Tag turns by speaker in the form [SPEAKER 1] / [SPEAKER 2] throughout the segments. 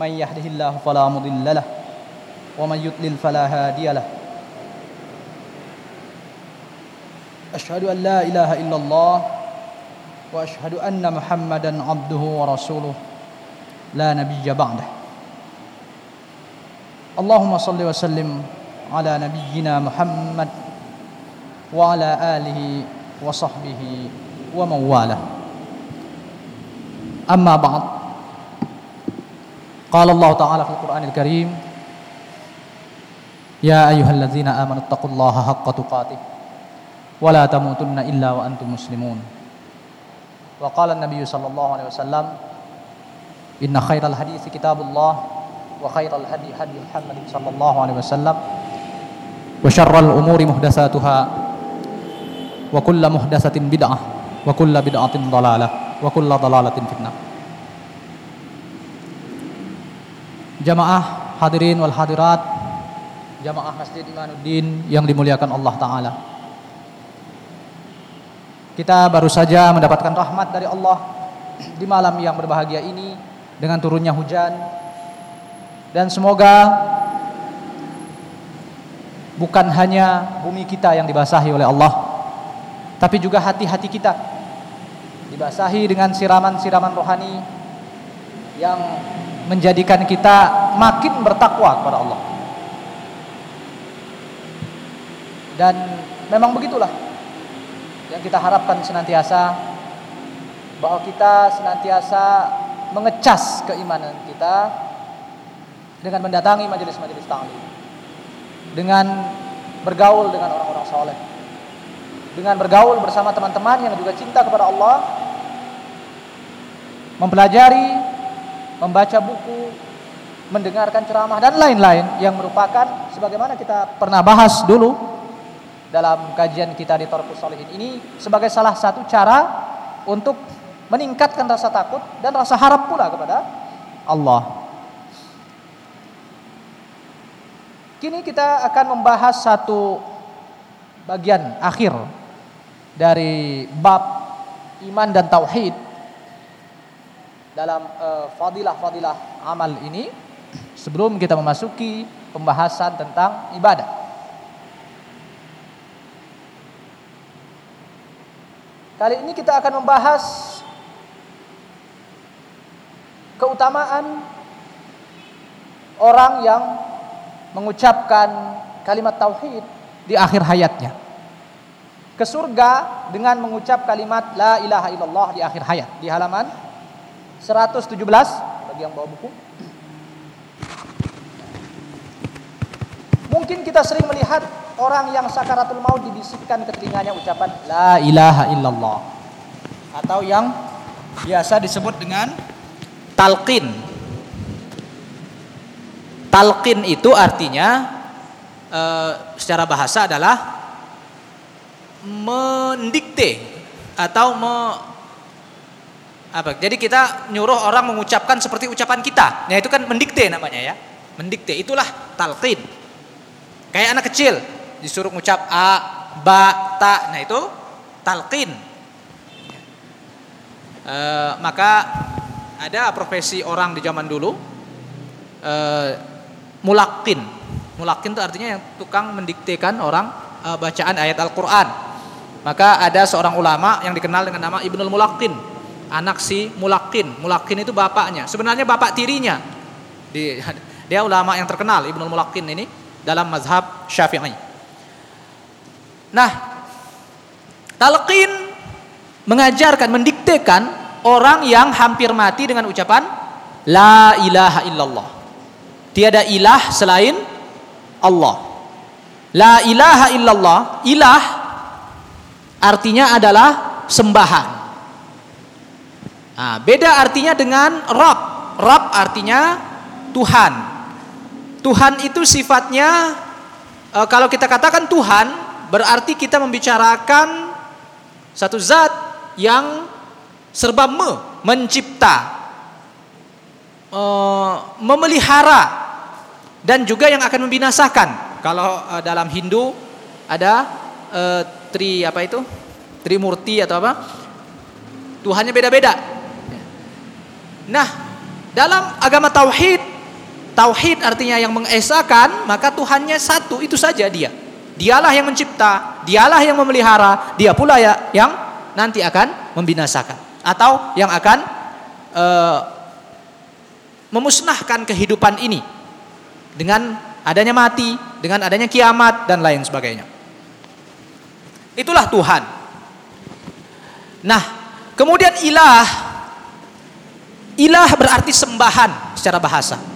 [SPEAKER 1] من يهده الله فلا مضل له ومن يضلل فلا هادي له. أشهد أن لا إله إلا الله وأشهد أن محمدا عبده ورسوله لا نبي بعده. اللهم صل وسلم على نبينا محمد وعلى آله وصحبه ومن والاه. أما بعد قال الله تعالى في القرآن الكريم يا أيها الذين آمنوا اتقوا الله حق تقاته ولا تموتن إلا وأنتم مسلمون. وقال النبي صلى الله عليه وسلم إن خير الحديث كتاب الله وخير الهدي هدي محمد صلى الله عليه وسلم وشر الأمور محدثاتها وكل محدثة بدعة وكل بدعة ضلالة وكل ضلالة في النار. Jamaah hadirin wal hadirat Jamaah Masjid Imanuddin yang dimuliakan Allah Ta'ala. Kita baru saja mendapatkan rahmat dari Allah Di malam yang berbahagia ini Dengan turunnya hujan. Dan semoga Bukan hanya bumi kita yang dibasahi oleh Allah Tapi juga hati-hati kita Dibasahi dengan siraman-siraman rohani Yang menjadikan kita makin bertakwa kepada Allah. Dan memang begitulah yang kita harapkan senantiasa bahwa kita senantiasa mengecas keimanan kita dengan mendatangi majelis-majelis ta'lim. Dengan bergaul dengan orang-orang soleh. Dengan bergaul bersama teman-teman yang juga cinta kepada Allah. Mempelajari membaca buku, mendengarkan ceramah dan lain-lain yang merupakan sebagaimana kita pernah bahas dulu dalam kajian kita di Torpus Solihin ini sebagai salah satu cara untuk meningkatkan rasa takut dan rasa harap pula kepada Allah. Kini kita akan membahas satu bagian akhir dari bab iman dan tauhid dalam fadilah-fadilah uh, amal ini sebelum kita memasuki pembahasan tentang ibadah. Kali ini kita akan membahas keutamaan orang yang mengucapkan kalimat tauhid di akhir hayatnya. Ke surga dengan mengucap kalimat la ilaha illallah di akhir hayat di halaman 117 bagi yang bawa buku. Mungkin kita sering melihat orang yang sakaratul maut dibisikkan ke telinganya ucapan la ilaha illallah atau yang biasa disebut dengan talqin. Talqin itu artinya e, secara bahasa adalah mendikte atau me, apa? Jadi kita nyuruh orang mengucapkan seperti ucapan kita. Nah, itu kan mendikte namanya ya. Mendikte itulah talqin. Kayak anak kecil disuruh mengucap a, ba, ta. Nah, itu talqin. E, maka ada profesi orang di zaman dulu e, mulakin. Mulakin itu artinya yang tukang mendiktekan orang e, bacaan ayat Al-Qur'an. Maka ada seorang ulama yang dikenal dengan nama Ibnul Mulakin anak si Mulakin. Mulakin itu bapaknya. Sebenarnya bapak tirinya. dia ulama yang terkenal Ibnu Mulakin ini dalam mazhab Syafi'i. Nah, talqin mengajarkan, mendiktekan orang yang hampir mati dengan ucapan la ilaha illallah. Tiada ilah selain Allah. La ilaha illallah, ilah artinya adalah sembahan. Nah, beda artinya dengan Rob. Rob artinya Tuhan. Tuhan itu sifatnya e, kalau kita katakan Tuhan berarti kita membicarakan satu zat yang serba me, mencipta, e, memelihara dan juga yang akan membinasakan. Kalau e, dalam Hindu ada e, tri apa itu? Trimurti atau apa? Tuhannya beda-beda. Nah, Dalam agama tauhid, tauhid artinya yang mengesakan, maka Tuhannya satu, itu saja dia. Dialah yang mencipta, dialah yang memelihara, dia pula ya yang nanti akan membinasakan atau yang akan uh, memusnahkan kehidupan ini dengan adanya mati, dengan adanya kiamat dan lain sebagainya. Itulah Tuhan. Nah, kemudian ilah ilah berarti sembahan secara bahasa.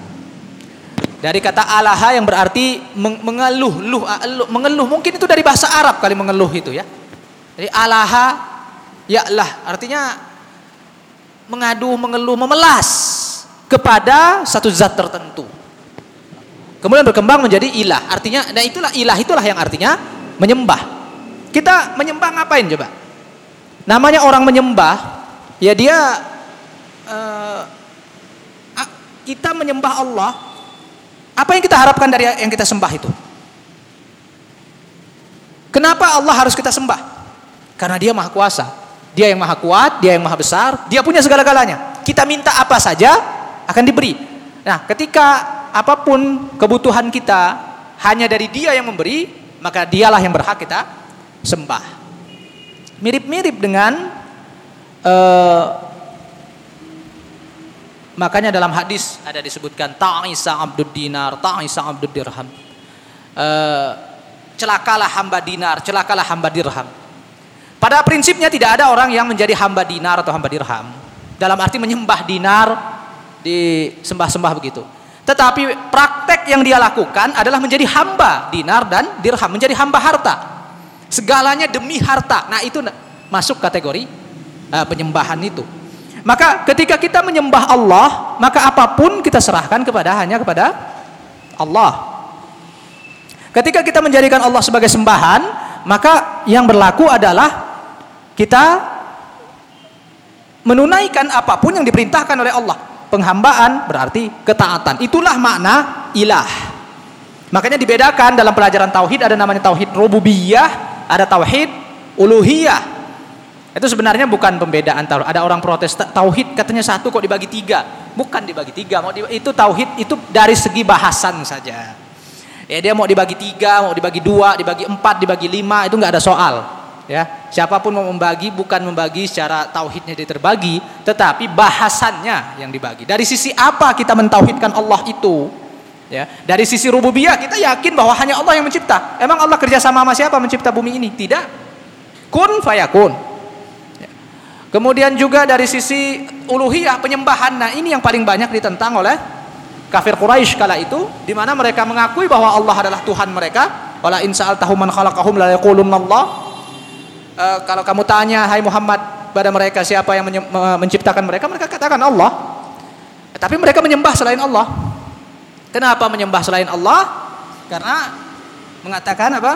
[SPEAKER 1] Dari kata alaha yang berarti mengeluh, luh, mengeluh. Mungkin itu dari bahasa Arab kali mengeluh itu ya. Jadi alaha ya'lah artinya mengadu, mengeluh, memelas kepada satu zat tertentu. Kemudian berkembang menjadi ilah. Artinya, nah itulah ilah itulah yang artinya menyembah. Kita menyembah ngapain coba? Namanya orang menyembah, ya dia uh, kita menyembah Allah. Apa yang kita harapkan dari yang kita sembah itu? Kenapa Allah harus kita sembah? Karena Dia Maha Kuasa. Dia yang Maha Kuat, Dia yang Maha Besar, Dia punya segala-galanya. Kita minta apa saja akan diberi. Nah, ketika apa pun kebutuhan kita hanya dari Dia yang memberi, maka Dialah yang berhak kita sembah. Mirip-mirip dengan uh, makanya dalam hadis ada disebutkan ta'isa abdud dinar, ta'isa abdud dirham. Uh, celakalah hamba dinar, celakalah hamba dirham. Pada prinsipnya tidak ada orang yang menjadi hamba dinar atau hamba dirham. Dalam arti menyembah dinar, disembah-sembah begitu. Tetapi praktek yang dia lakukan adalah menjadi hamba dinar dan dirham, menjadi hamba harta. Segalanya demi harta. Nah, itu masuk kategori uh, penyembahan itu. Maka ketika kita menyembah Allah, maka apa pun kita serahkan kepada hanya kepada Allah. Ketika kita menjadikan Allah sebagai sembahan, maka yang berlaku adalah kita menunaikan apa pun yang diperintahkan oleh Allah. Penghambaan berarti ketaatan. Itulah makna ilah. Makanya dibedakan dalam pelajaran tauhid ada namanya tauhid rububiyah ada tauhid uluhiyah. Itu sebenarnya bukan pembedaan tauhid. Ada orang protes tauhid katanya satu kok dibagi tiga. Bukan dibagi tiga. Mau itu tauhid itu dari segi bahasan saja. Ya dia mau dibagi tiga, mau dibagi dua, dibagi empat, dibagi lima itu nggak ada soal. Ya siapa pun mau membagi bukan membagi secara tauhidnya dia terbagi, tetapi bahasannya yang dibagi. Dari sisi apa kita mentauhidkan Allah itu? Ya, dari sisi rububiyah kita yakin bahwa hanya Allah yang mencipta. Emang Allah kerja sama sama siapa mencipta bumi ini? Tidak. Kun fayakun. Kemudian juga dari sisi uluhiyah penyembahan. Nah, ini yang paling banyak ditentang oleh kafir Quraisy kala itu di mana mereka mengakui bahwa Allah adalah Tuhan mereka. Wala in sa'altahum man khalaqahum la Allah. E, kalau kamu tanya hai Muhammad pada mereka siapa yang menciptakan mereka, mereka katakan Allah. Tapi mereka menyembah selain Allah. Kenapa menyembah selain Allah? Karena mengatakan apa?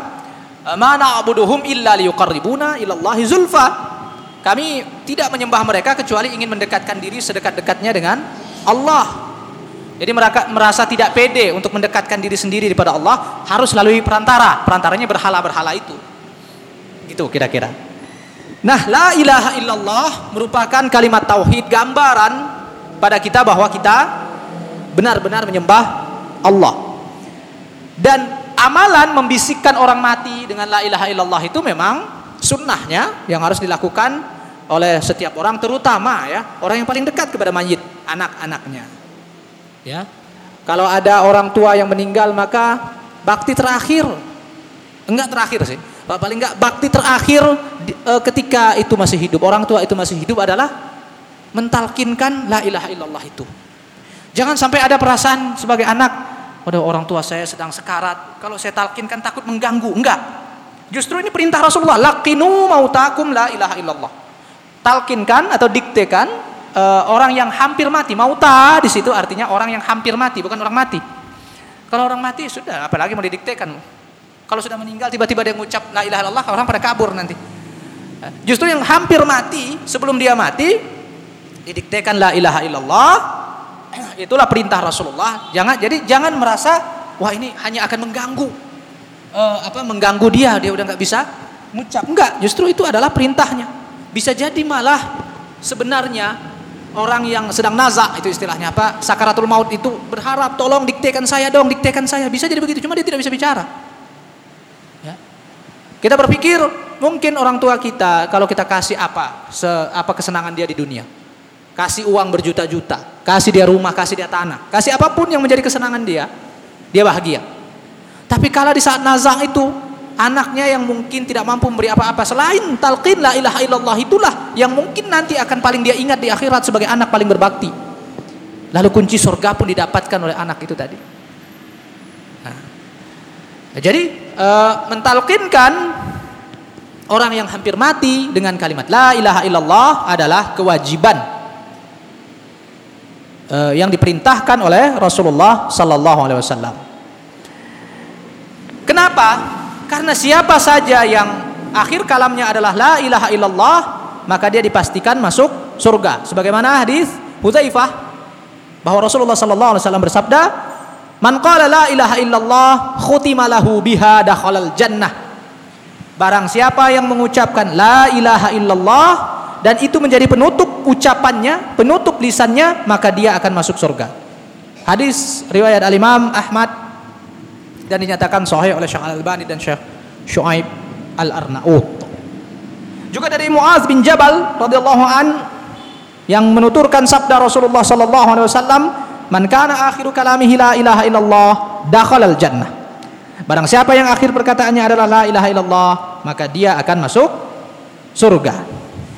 [SPEAKER 1] Mana abuduhum illa liyuqarribuna ilallahi zulfa. Kami tidak menyembah mereka kecuali ingin mendekatkan diri sedekat-dekatnya dengan Allah. Jadi mereka merasa tidak pede untuk mendekatkan diri sendiri kepada Allah, harus melalui perantara. Perantaranya berhala-berhala itu. Gitu kira-kira. Nah, la ilaha illallah merupakan kalimat tauhid gambaran pada kita bahwa kita benar-benar menyembah Allah. Dan amalan membisikkan orang mati dengan la ilaha illallah itu memang sunnahnya yang harus dilakukan oleh setiap orang terutama ya orang yang paling dekat kepada mayit anak-anaknya ya kalau ada orang tua yang meninggal maka bakti terakhir enggak terakhir sih paling enggak bakti terakhir e, ketika itu masih hidup orang tua itu masih hidup adalah mentalkinkan la ilaha illallah itu jangan sampai ada perasaan sebagai anak pada orang tua saya sedang sekarat. Kalau saya talkinkan takut mengganggu. Enggak. Justru ini perintah Rasulullah. Laqinu mautakum la ilaha illallah. Talkinkan atau diktekan uh, orang yang hampir mati. Mauta di situ artinya orang yang hampir mati, bukan orang mati. Kalau orang mati sudah, apalagi mau didiktekan. Kalau sudah meninggal tiba-tiba dia mengucap la ilaha illallah, orang pada kabur nanti. Justru yang hampir mati sebelum dia mati didiktekan la ilaha illallah itulah perintah Rasulullah. Jangan jadi jangan merasa wah ini hanya akan mengganggu uh, apa mengganggu dia, dia udah nggak bisa mengucap. Enggak, justru itu adalah perintahnya. Bisa jadi malah sebenarnya orang yang sedang nazak itu istilahnya apa sakaratul maut itu berharap tolong diktekan saya dong diktekan saya. Bisa jadi begitu cuma dia tidak bisa bicara. Ya. kita berpikir mungkin orang tua kita kalau kita kasih apa se apa kesenangan dia di dunia? Kasih uang berjuta-juta kasih dia rumah kasih dia tanah kasih apa pun yang menjadi kesenangan dia dia bahagia. Tapi kalau di saat nazak itu anaknya yang mungkin tidak mampu memberi apa-apa selain talqin la ilaha illallah itulah yang mungkin nanti akan paling dia ingat di akhirat sebagai anak paling berbakti. Lalu kunci surga pun didapatkan oleh anak itu tadi. Nah, jadi e, mentalkinkan orang yang hampir mati dengan kalimat la ilaha illallah adalah kewajiban e, yang diperintahkan oleh Rasulullah sallallahu alaihi wasallam. Kenapa? Karena siapa saja yang akhir kalamnya adalah la ilaha illallah, maka dia dipastikan masuk surga. Sebagaimana hadis Hudzaifah bahwa Rasulullah sallallahu alaihi wasallam bersabda, "Man qala la ilaha illallah khutima lahu biha dakhalal jannah." Barang siapa yang mengucapkan la ilaha illallah dan itu menjadi penutup ucapannya, penutup lisannya, maka dia akan masuk surga. Hadis riwayat Al-Imam Ahmad dan dinyatakan sahih oleh Syekh Al-Albani dan Syekh Syuaib Al-Arnaut. Juga dari Muaz bin Jabal radhiyallahu an yang menuturkan sabda Rasulullah sallallahu alaihi wasallam, "Man kana akhiru kalamihi la ilaha illallah, dakhala al-jannah." Barang siapa yang akhir perkataannya adalah la ilaha illallah, maka dia akan masuk surga.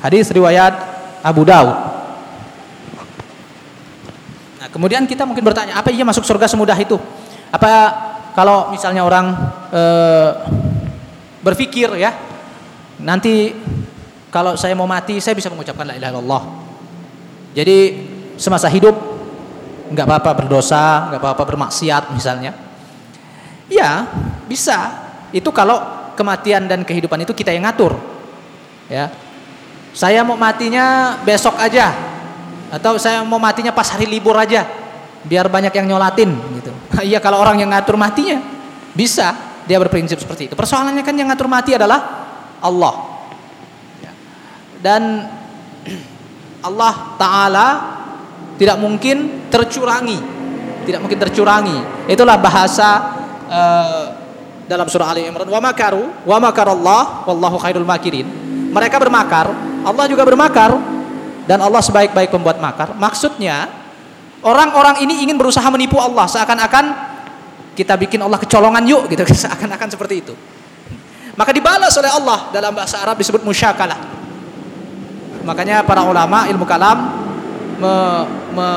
[SPEAKER 1] Hadis riwayat Abu Daud. Nah, kemudian kita mungkin bertanya, apa iya masuk surga semudah itu? Apa kalau misalnya orang e, berpikir ya nanti kalau saya mau mati saya bisa mengucapkan la ilaha illallah. Jadi semasa hidup nggak apa-apa berdosa nggak apa-apa bermaksiat misalnya. Ya bisa. Itu kalau kematian dan kehidupan itu kita yang ngatur. Ya. Saya mau matinya besok aja atau saya mau matinya pas hari libur aja biar banyak yang nyolatin gitu. Iya kalau orang yang ngatur matinya bisa dia berprinsip seperti itu. Persoalannya kan yang ngatur mati adalah Allah. Ya. Dan Allah Taala tidak mungkin tercurangi, tidak mungkin tercurangi. Itulah bahasa uh, dalam surah Ali Imran wa makaru wa makarallah wallahu khairul makirin. Mereka bermakar, Allah juga bermakar dan Allah sebaik-baik pembuat makar. Maksudnya Orang-orang ini ingin berusaha menipu Allah seakan-akan kita bikin Allah kecolongan yuk gitu seakan-akan seperti itu. Maka dibalas oleh Allah dalam bahasa Arab disebut musyakalah. Makanya para ulama ilmu kalam me, me,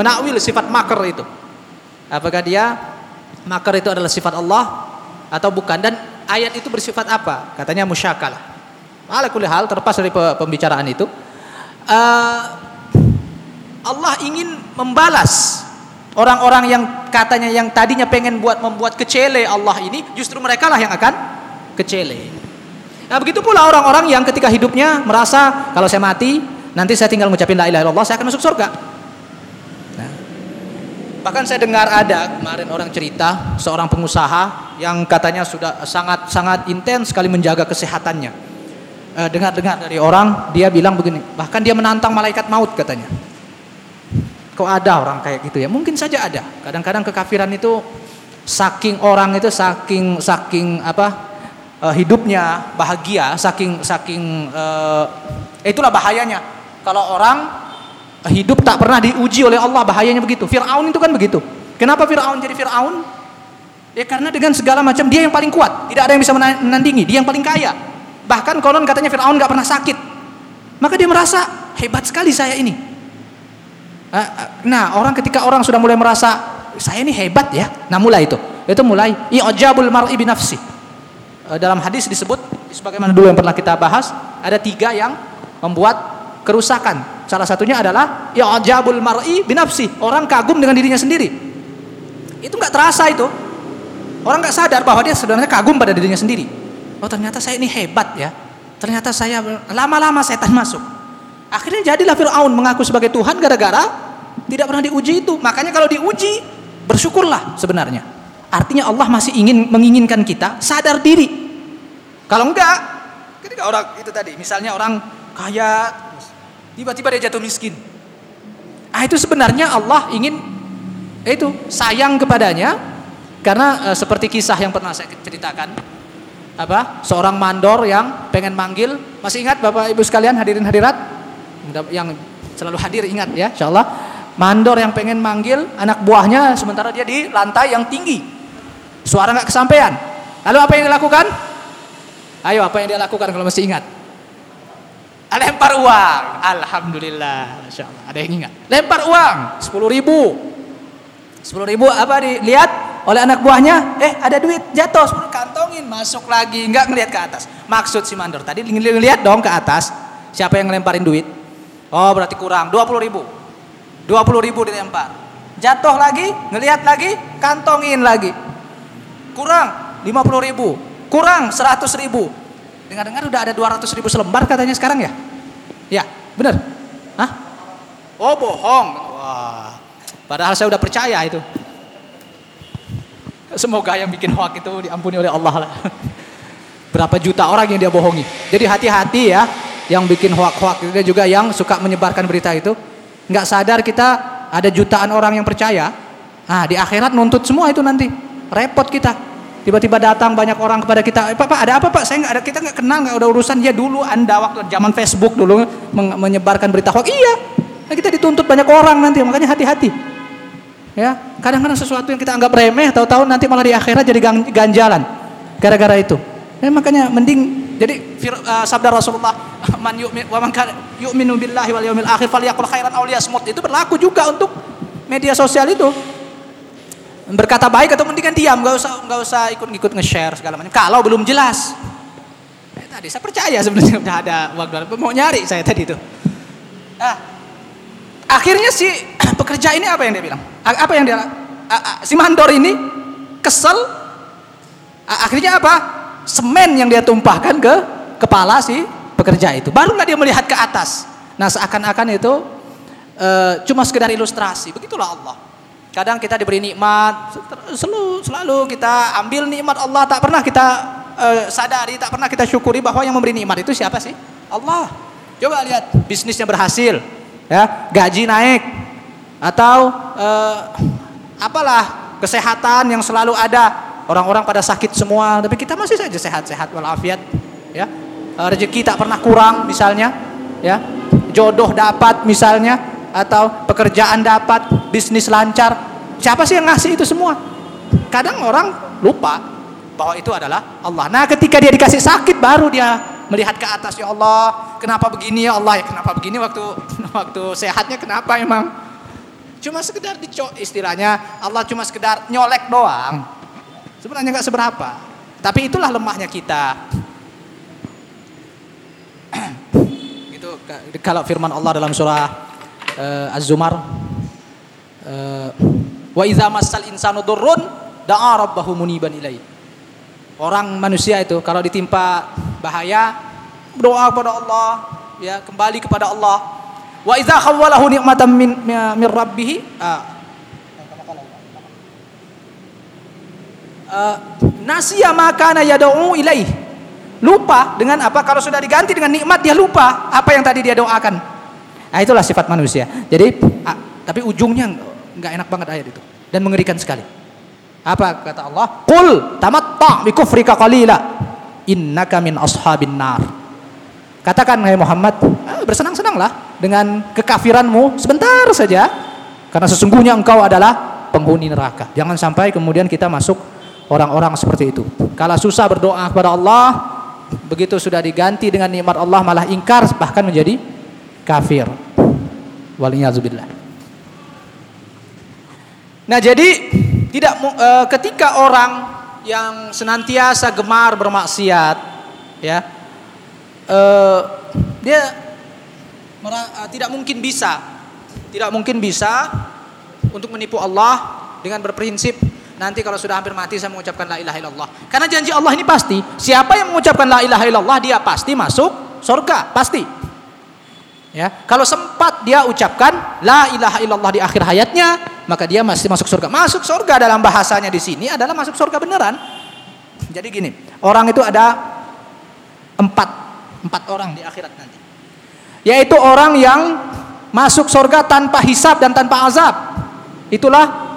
[SPEAKER 1] menakwil sifat makar itu. Apakah dia makar itu adalah sifat Allah atau bukan dan ayat itu bersifat apa? Katanya musyakalah. Ala terlepas dari pembicaraan itu. Uh, Allah ingin membalas orang-orang yang katanya yang tadinya pengen buat membuat kecele Allah ini justru mereka lah yang akan kecele. Nah begitu pula orang-orang yang ketika hidupnya merasa kalau saya mati nanti saya tinggal mengucapin la ilaha illallah saya akan masuk surga. Nah, bahkan saya dengar ada kemarin orang cerita seorang pengusaha yang katanya sudah sangat sangat intens sekali menjaga kesehatannya. Eh, dengar-dengar dari orang dia bilang begini bahkan dia menantang malaikat maut katanya Kok ada orang kayak gitu ya? Mungkin saja ada. Kadang-kadang kekafiran itu saking orang itu saking saking apa uh, hidupnya bahagia, saking saking uh, itulah bahayanya. Kalau orang hidup tak pernah diuji oleh Allah, bahayanya begitu. Firaun itu kan begitu. Kenapa Firaun jadi Firaun? Ya karena dengan segala macam dia yang paling kuat, tidak ada yang bisa menandingi, dia yang paling kaya. Bahkan konon katanya Firaun nggak pernah sakit. Maka dia merasa hebat sekali saya ini. Eh, eh, nah, orang ketika orang sudah mulai merasa saya ini hebat ya. Nah, mulai itu. Itu mulai i'jabul mar'i bi nafsi. Eh, dalam hadis disebut sebagaimana dulu yang pernah kita bahas, ada tiga yang membuat kerusakan. Salah satunya adalah i'jabul mar'i bi nafsi. Orang kagum dengan dirinya sendiri. Itu nggak terasa itu. Orang nggak sadar bahwa dia sebenarnya kagum pada dirinya sendiri. Oh, ternyata saya ini hebat ya. Ternyata saya lama-lama setan masuk. Akhirnya jadilah Fir'aun mengaku sebagai Tuhan gara-gara tidak pernah diuji itu. Makanya kalau diuji, bersyukurlah sebenarnya. Artinya Allah masih ingin menginginkan kita sadar diri. Kalau enggak, ketika orang itu tadi, misalnya orang kaya, tiba-tiba dia jatuh miskin. Ah itu sebenarnya Allah ingin itu sayang kepadanya karena e, seperti kisah yang pernah saya ceritakan apa seorang mandor yang pengen manggil masih ingat Bapak Ibu sekalian hadirin hadirat yang selalu hadir ingat ya. Insyaallah. Mandor yang pengen manggil anak buahnya sementara dia di lantai yang tinggi. Suara nggak kesampaian. Lalu apa yang dilakukan? Ayo apa yang dia lakukan kalau masih ingat? Lempar uang. Alhamdulillah. Insyaallah ada yang ingat? Lempar uang. Sepuluh ribu. Sepuluh ribu apa dilihat oleh anak buahnya? Eh ada duit. Jatuh. Sepuluh kantongin. Masuk lagi. Nggak ngelihat ke atas. Maksud si mandor tadi ngelihat dong ke atas. Siapa yang ngelemparin duit oh berarti kurang dua puluh ribu dua puluh ribu dilempar jatuh lagi ngelihat lagi kantongin lagi kurang lima puluh ribu kurang seratus ribu Dengar-dengar udah ada 200 ribu selembar katanya sekarang ya? Ya, benar. Hah? Oh bohong. Wah. Padahal saya udah percaya itu. Semoga yang bikin hoak itu diampuni oleh Allah lah. Berapa juta orang yang dia bohongi. Jadi hati-hati ya. Yang bikin hoak-hoak itu juga yang suka menyebarkan berita itu. Nggak sadar kita ada jutaan orang yang percaya. Nah di akhirat nuntut semua itu nanti. Repot kita. Tiba-tiba datang banyak orang kepada kita, Pak, Pak ada apa Pak? Saya nggak ada, kita nggak kenal, nggak ada urusan. Ya dulu Anda waktu zaman Facebook dulu menyebarkan berita hoax. Iya, nah, kita dituntut banyak orang nanti, makanya hati-hati. Ya, kadang-kadang sesuatu yang kita anggap remeh, tahu-tahu nanti malah di akhirat jadi ganjalan gara-gara itu. Ya, makanya mending jadi uh, sabda Rasulullah man yu'min wa man yu'minu billahi wal yawmil akhir falyakul khairan aw liyasmut itu berlaku juga untuk media sosial itu. Berkata baik atau mendingan diam nggak usah nggak usah ikut-ikut nge-share segala macam. Kalau belum jelas. Ya, tadi saya percaya sebenarnya udah ada waktu. Mau nyari saya tadi itu. Ah akhirnya si pekerja ini apa yang dia bilang? Apa yang dia si mandor ini kesel. Akhirnya apa semen yang dia tumpahkan ke kepala si pekerja itu barulah dia melihat ke atas nah seakan-akan itu uh, cuma sekedar ilustrasi begitulah Allah Kadang kita diberi nikmat, selalu selalu kita ambil nikmat Allah, tak pernah kita uh, sadari, tak pernah kita syukuri bahwa yang memberi nikmat itu siapa sih? Allah. Coba lihat bisnisnya berhasil, ya, gaji naik, atau uh, apalah kesehatan yang selalu ada. Orang-orang pada sakit semua, tapi kita masih saja sehat-sehat walafiat, ya. Uh, rezeki tak pernah kurang misalnya, ya. Jodoh dapat misalnya, atau pekerjaan dapat, bisnis lancar, Siapa sih yang ngasih itu semua? Kadang orang lupa bahwa itu adalah Allah. Nah, ketika dia dikasih sakit baru dia melihat ke atas ya Allah, kenapa begini ya Allah ya kenapa begini waktu waktu sehatnya kenapa emang? Cuma sekedar dicok istilahnya Allah cuma sekedar nyolek doang. Sebenarnya nggak seberapa. Tapi itulah lemahnya kita. itu kalau firman Allah dalam surah uh, Az-Zumar uh, Wa idza massal insanu durrun da'a rabbahu muniban ilai. Orang manusia itu kalau ditimpa bahaya berdoa kepada Allah, ya kembali kepada Allah. Wa idza khawwalahu ni'matan min min uh, nasiya makana yad'u ilaih. Lupa dengan apa kalau sudah diganti dengan nikmat dia lupa apa yang tadi dia doakan. Nah, itulah sifat manusia. Jadi uh, tapi ujungnya nggak enak banget ayat itu dan mengerikan sekali. Apa kata Allah? Qul tamatta bi kufrika qalila innaka min ashabin nar. Katakan hai Muhammad, ah, bersenang-senanglah dengan kekafiranmu sebentar saja karena sesungguhnya engkau adalah penghuni neraka. Jangan sampai kemudian kita masuk orang-orang seperti itu. Kalau susah berdoa kepada Allah, begitu sudah diganti dengan nikmat Allah malah ingkar bahkan menjadi kafir. Waliyadzubillah. Nah, jadi tidak e, ketika orang yang senantiasa gemar bermaksiat ya e, dia e, tidak mungkin bisa tidak mungkin bisa untuk menipu Allah dengan berprinsip nanti kalau sudah hampir mati saya mengucapkan la ilaha illallah. Karena janji Allah ini pasti, siapa yang mengucapkan la ilaha illallah dia pasti masuk surga, pasti. Ya, kalau sempat dia ucapkan la ilaha illallah di akhir hayatnya, maka dia masih masuk surga. Masuk surga dalam bahasanya di sini adalah masuk surga beneran. Jadi gini, orang itu ada empat, empat orang di akhirat nanti. Yaitu orang yang masuk surga tanpa hisab dan tanpa azab. Itulah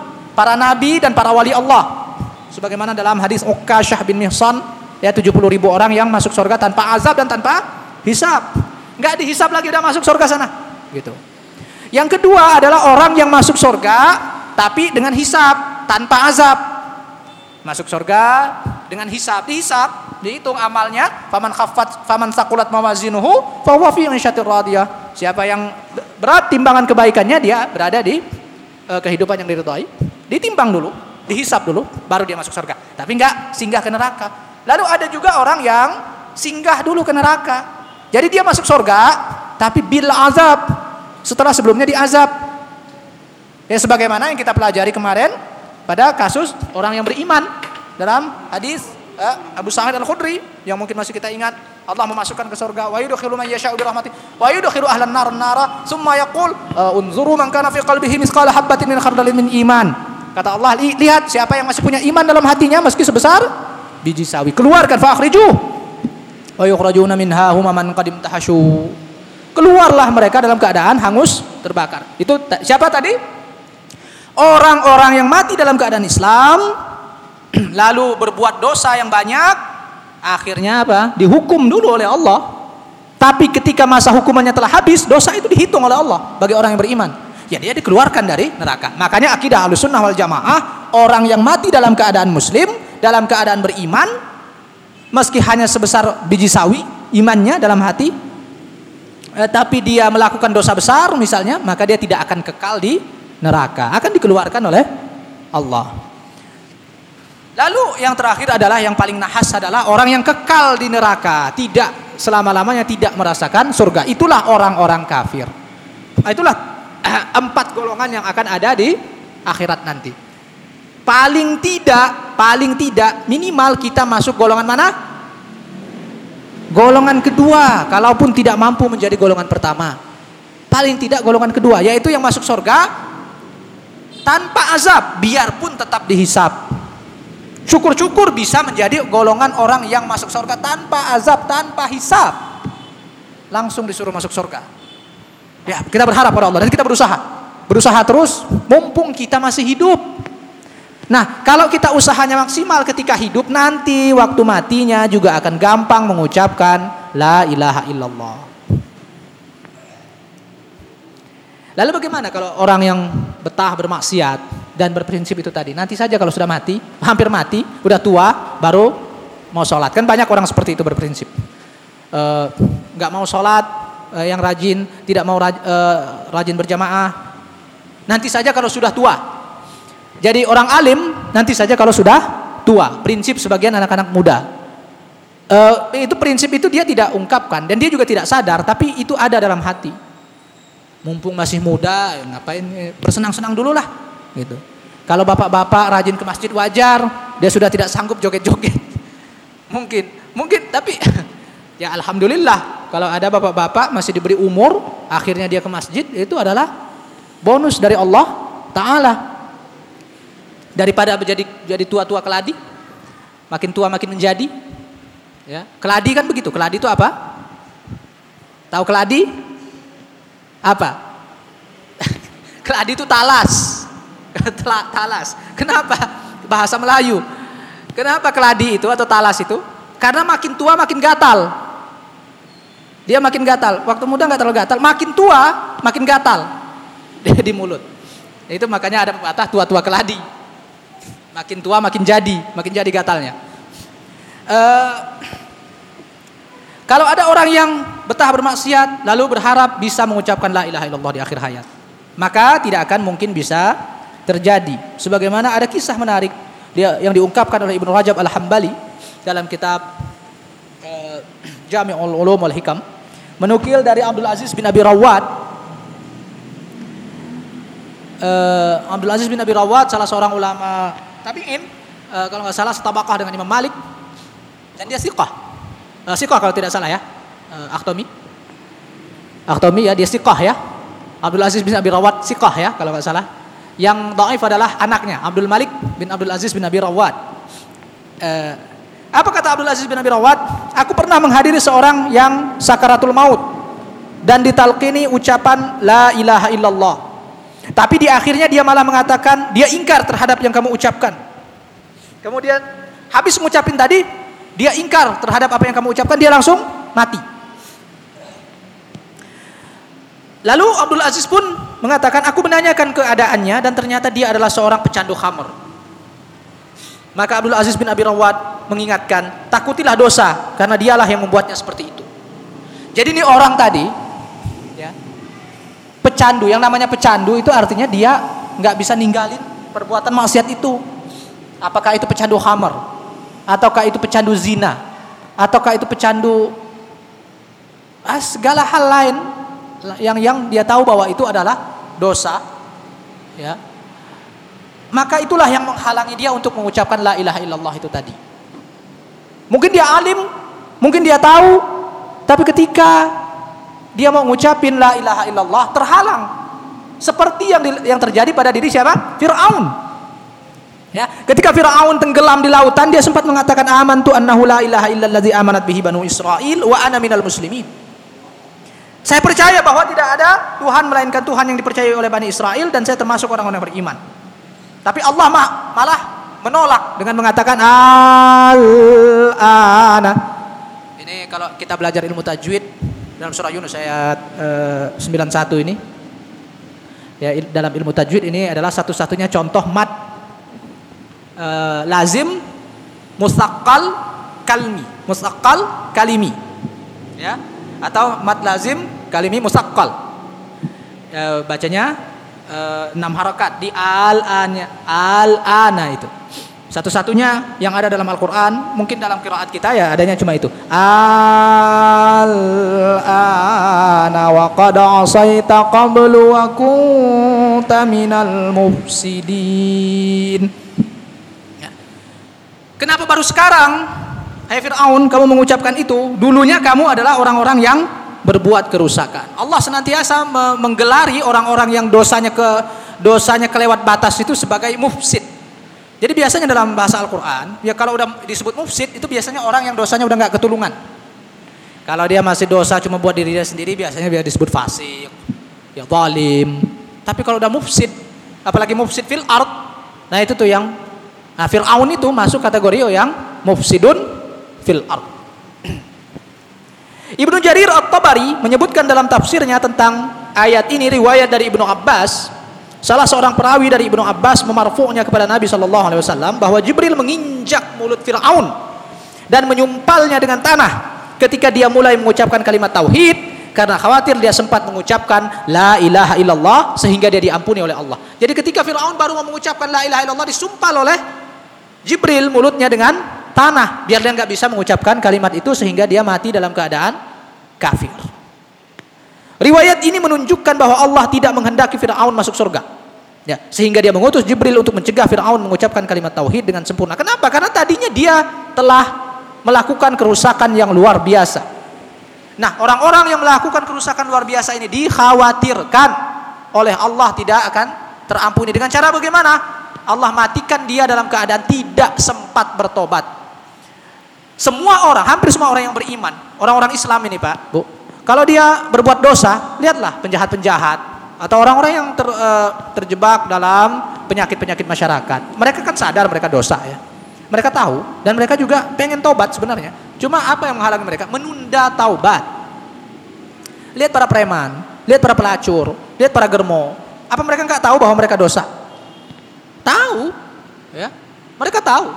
[SPEAKER 1] para nabi dan para wali Allah. Sebagaimana dalam hadis Uqasyah bin Mihsan, ya 70 ribu orang yang masuk surga tanpa azab dan tanpa hisab. Enggak dihisab lagi udah masuk surga sana. Gitu. Yang kedua adalah orang yang masuk surga tapi dengan hisab tanpa azab. Masuk surga dengan hisab, dihisab, dihitung amalnya, faman khaffat faman sakulat mawazinuhu fa huwa. Siapa yang berat timbangan kebaikannya dia berada di uh, kehidupan yang diridhai. Ditimbang dulu, dihisab dulu, baru dia masuk surga. Tapi enggak singgah ke neraka. Lalu ada juga orang yang singgah dulu ke neraka. Jadi dia masuk surga, tapi bil azab. Setelah sebelumnya diazab. Ya sebagaimana yang kita pelajari kemarin pada kasus orang yang beriman dalam hadis eh, Abu Sa'id Al-Khudri yang mungkin masih kita ingat Allah memasukkan ke surga wa yudkhilu man yasha'u bi rahmati wa yudkhilu ahlan nar nara summa yaqul uh, unzuru man kana fi qalbihi misqala habatin min khardalin min iman kata Allah lihat siapa yang masih punya iman dalam hatinya meski sebesar biji sawi keluarkan fa akhriju wa yukhrajuna minha humaman qadim tahashu keluarlah mereka dalam keadaan hangus terbakar itu siapa tadi Orang-orang yang mati dalam keadaan Islam lalu berbuat dosa yang banyak, akhirnya apa? Dihukum dulu oleh Allah. Tapi ketika masa hukumannya telah habis, dosa itu dihitung oleh Allah bagi orang yang beriman. Ya dia dikeluarkan dari neraka. Makanya akidah Ahlussunnah wal Jamaah, orang yang mati dalam keadaan muslim, dalam keadaan beriman, meski hanya sebesar biji sawi imannya dalam hati, eh, tapi dia melakukan dosa besar misalnya, maka dia tidak akan kekal di neraka akan dikeluarkan oleh Allah. Lalu yang terakhir adalah yang paling nahas adalah orang yang kekal di neraka, tidak selama-lamanya tidak merasakan surga. Itulah orang-orang kafir. Itulah empat golongan yang akan ada di akhirat nanti. Paling tidak, paling tidak minimal kita masuk golongan mana? Golongan kedua, kalaupun tidak mampu menjadi golongan pertama. Paling tidak golongan kedua, yaitu yang masuk surga tanpa azab biarpun tetap dihisap syukur-syukur bisa menjadi golongan orang yang masuk surga tanpa azab tanpa hisap langsung disuruh masuk surga ya kita berharap pada Allah dan kita berusaha berusaha terus mumpung kita masih hidup nah kalau kita usahanya maksimal ketika hidup nanti waktu matinya juga akan gampang mengucapkan la ilaha illallah Lalu bagaimana kalau orang yang betah bermaksiat dan berprinsip itu tadi? Nanti saja kalau sudah mati, hampir mati, udah tua, baru mau sholat. Kan banyak orang seperti itu berprinsip. Uh, mau sholat, uh, yang rajin, tidak mau raj, uh, rajin berjamaah. Nanti saja kalau sudah tua. Jadi orang alim nanti saja kalau sudah tua. Prinsip sebagian anak-anak muda. Uh, itu prinsip itu dia tidak ungkapkan dan dia juga tidak sadar, tapi itu ada dalam hati mumpung masih muda ya ngapain bersenang-senang dulu lah gitu kalau bapak-bapak rajin ke masjid wajar dia sudah tidak sanggup joget-joget mungkin mungkin tapi ya alhamdulillah kalau ada bapak-bapak masih diberi umur akhirnya dia ke masjid itu adalah bonus dari Allah taala daripada menjadi jadi tua-tua keladi makin tua makin menjadi ya keladi kan begitu keladi itu apa tahu keladi apa? Keladi itu talas. talas. Kenapa? Bahasa Melayu. Kenapa keladi itu atau talas itu? Karena makin tua makin gatal. Dia makin gatal. Waktu muda nggak terlalu gatal. Makin tua makin gatal. Dia di mulut. Itu makanya ada pepatah tua-tua keladi. Makin tua makin jadi, makin jadi gatalnya. Uh, kalau ada orang yang betah bermaksiat lalu berharap bisa mengucapkan la ilaha illallah di akhir hayat, maka tidak akan mungkin bisa terjadi. Sebagaimana ada kisah menarik dia yang diungkapkan oleh Ibnu Rajab Al-Hambali dalam kitab uh, Jami'ul Ulum wal Hikam menukil dari Abdul Aziz bin Abi Rawat uh, Abdul Aziz bin Abi Rawat salah seorang ulama tabi'in uh, kalau nggak salah setabakah dengan Imam Malik dan dia siqah uh, Sikoh kalau tidak salah ya. Uh, Akhtomi. Akhtomi ya dia Sikoh ya. Abdul Aziz bin Abi Rawat Sikoh ya kalau nggak salah. Yang dhaif adalah anaknya Abdul Malik bin Abdul Aziz bin Abi Rawat. Apa kata Abdul Aziz bin Abi Rawat? Aku pernah menghadiri seorang yang sakaratul maut. dan ditalqini ucapan la ilaha illallah. Tapi di akhirnya dia malah mengatakan dia ingkar terhadap yang kamu ucapkan. Kemudian habis mengucapin tadi, dia ingkar terhadap apa yang kamu ucapkan, dia langsung mati. Lalu Abdul Aziz pun mengatakan, aku menanyakan keadaannya dan ternyata dia adalah seorang pecandu khamr. Maka Abdul Aziz bin Abi Rawat mengingatkan, takutilah dosa karena dialah yang membuatnya seperti itu. Jadi ini orang tadi, ya, pecandu, yang namanya pecandu itu artinya dia nggak bisa ninggalin perbuatan maksiat itu. Apakah itu pecandu khamr, ataukah itu pecandu zina, ataukah itu pecandu ah, segala hal lain yang yang dia tahu bahwa itu adalah dosa ya maka itulah yang menghalangi dia untuk mengucapkan la ilaha illallah itu tadi mungkin dia alim mungkin dia tahu tapi ketika dia mau mengucapin la ilaha illallah terhalang seperti yang yang terjadi pada diri siapa Firaun Ya, ketika Firaun tenggelam di lautan dia sempat mengatakan amantu annahu la ilaha illallazi amanat bihi banu Israil wa ana minal muslimin. Saya percaya bahwa tidak ada Tuhan melainkan Tuhan yang dipercayai oleh Bani Israel dan saya termasuk orang-orang yang beriman. Tapi Allah malah menolak dengan mengatakan al-ana. Ini kalau kita belajar ilmu tajwid dalam surah Yunus ayat eh, 91 ini. Ya, dalam ilmu tajwid ini adalah satu-satunya contoh mat uh, lazim mustaqal kalmi, mustaqal kalimi. Ya atau mat lazim kalimi musaqqal. E, bacanya e, enam harokat di al anya al ana itu. Satu-satunya yang ada dalam Al-Qur'an, mungkin dalam kiraat kita ya adanya cuma itu. Al ana wa qad asaita qablu wa kunta minal mufsidin. Ya. Kenapa baru sekarang Hai Fir'aun, kamu mengucapkan itu, dulunya kamu adalah orang-orang yang berbuat kerusakan. Allah senantiasa menggelari orang-orang yang dosanya ke dosanya kelewat batas itu sebagai mufsid. Jadi biasanya dalam bahasa Al-Qur'an, ya kalau udah disebut mufsid itu biasanya orang yang dosanya udah nggak ketulungan. Kalau dia masih dosa cuma buat dirinya sendiri biasanya dia disebut fasik, ya zalim. Tapi kalau udah mufsid, apalagi mufsid fil art, nah itu tuh yang Nah, Fir'aun itu masuk kategori yang mufsidun fil ard. Ibnu Jarir At-Tabari menyebutkan dalam tafsirnya tentang ayat ini riwayat dari Ibnu Abbas salah seorang perawi dari Ibnu Abbas memarfu'nya kepada Nabi sallallahu alaihi wasallam bahwa Jibril menginjak mulut Firaun dan menyumpalnya dengan tanah ketika dia mulai mengucapkan kalimat tauhid karena khawatir dia sempat mengucapkan la ilaha illallah sehingga dia diampuni oleh Allah. Jadi ketika Firaun baru mau mengucapkan la ilaha illallah disumpal oleh Jibril mulutnya dengan tanah biar dia nggak bisa mengucapkan kalimat itu sehingga dia mati dalam keadaan kafir. Riwayat ini menunjukkan bahwa Allah tidak menghendaki Firaun masuk surga. Ya, sehingga dia mengutus Jibril untuk mencegah Firaun mengucapkan kalimat tauhid dengan sempurna. Kenapa? Karena tadinya dia telah melakukan kerusakan yang luar biasa. Nah, orang-orang yang melakukan kerusakan luar biasa ini dikhawatirkan oleh Allah tidak akan terampuni dengan cara bagaimana? Allah matikan dia dalam keadaan tidak sempat bertobat. Semua orang, hampir semua orang yang beriman, orang-orang Islam ini Pak, Bu. Kalau dia berbuat dosa, lihatlah penjahat-penjahat atau orang-orang yang ter, uh, terjebak dalam penyakit-penyakit masyarakat. Mereka kan sadar mereka dosa ya. Mereka tahu dan mereka juga pengen tobat sebenarnya. Cuma apa yang menghalangi mereka? Menunda taubat. Lihat para preman, lihat para pelacur, lihat para germo. Apa mereka nggak tahu bahwa mereka dosa? Tahu, ya. Mereka tahu.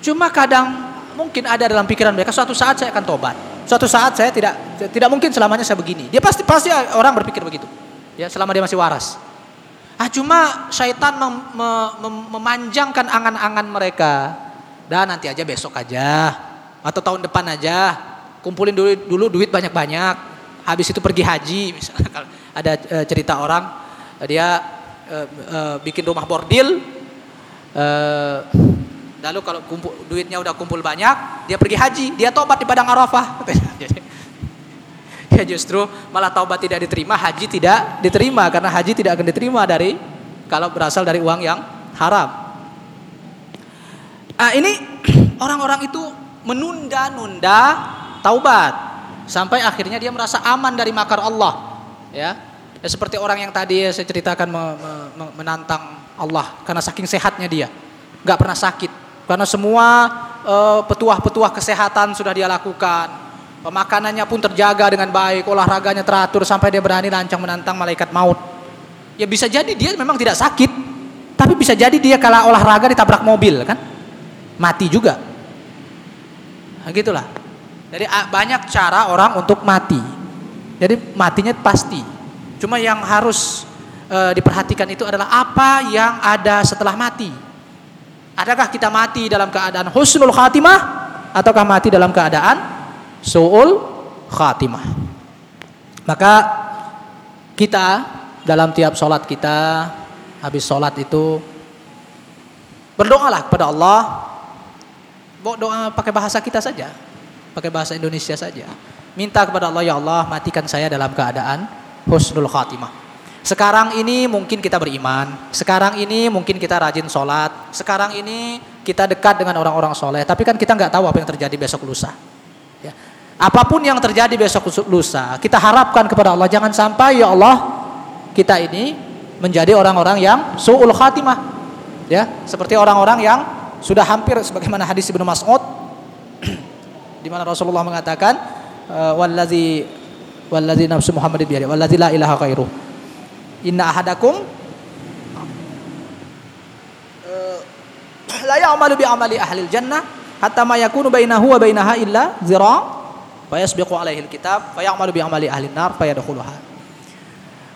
[SPEAKER 1] Cuma kadang mungkin ada dalam pikiran mereka suatu saat saya akan tobat. Suatu saat saya tidak tidak mungkin selamanya saya begini. Dia pasti pasti orang berpikir begitu. Ya, selama dia masih waras. Ah cuma syaitan mem, mem, memanjangkan angan-angan mereka. Dan nanti aja besok aja atau tahun depan aja. Kumpulin dulu dulu duit banyak-banyak. Habis itu pergi haji misalnya ada e, cerita orang dia e, bikin rumah bordil e, Lalu kalau kumpul, duitnya udah kumpul banyak, dia pergi haji, dia tobat di padang Arafah. ya justru malah taubat tidak diterima, haji tidak diterima karena haji tidak akan diterima dari kalau berasal dari uang yang haram. Ah ini orang-orang itu menunda-nunda taubat sampai akhirnya dia merasa aman dari makar Allah. Ya, ya seperti orang yang tadi saya ceritakan me, me, menantang Allah karena saking sehatnya dia, nggak pernah sakit. Karena semua uh, petuah-petuah kesehatan sudah dia lakukan. Pemakanannya pun terjaga dengan baik, olahraganya teratur sampai dia berani lancang menantang malaikat maut. Ya bisa jadi dia memang tidak sakit, tapi bisa jadi dia kalau olahraga ditabrak mobil kan, mati juga. Nah, gitulah. Jadi banyak cara orang untuk mati. Jadi matinya pasti. Cuma yang harus e, diperhatikan itu adalah apa yang ada setelah mati. Adakah kita mati dalam keadaan husnul khatimah ataukah mati dalam keadaan su'ul khatimah. Maka kita dalam tiap sholat kita habis sholat itu berdoalah kepada Allah. Doa pakai bahasa kita saja, pakai bahasa Indonesia saja. Minta kepada Allah ya Allah matikan saya dalam keadaan husnul khatimah. Sekarang ini mungkin kita beriman, sekarang ini mungkin kita rajin sholat, sekarang ini kita dekat dengan orang-orang soleh, tapi kan kita nggak tahu apa yang terjadi besok lusa. Ya. Apa pun yang terjadi besok lusa, kita harapkan kepada Allah jangan sampai ya Allah kita ini menjadi orang-orang yang suul khatimah. Ya, seperti orang-orang yang sudah hampir sebagaimana hadis Ibnu Mas'ud di mana Rasulullah mengatakan eh, wallazi wallazi nafsu Muhammadin biyadi wallazi la ilaha khairu. Inna ahadakum eh, la ya'malu bi amali ahli jannah hatta ma yakunu bainahu wa bainaha illa zira' fayasbiqu alaihi alkitab fayamalu bi amali ahli nar fayadkhuluha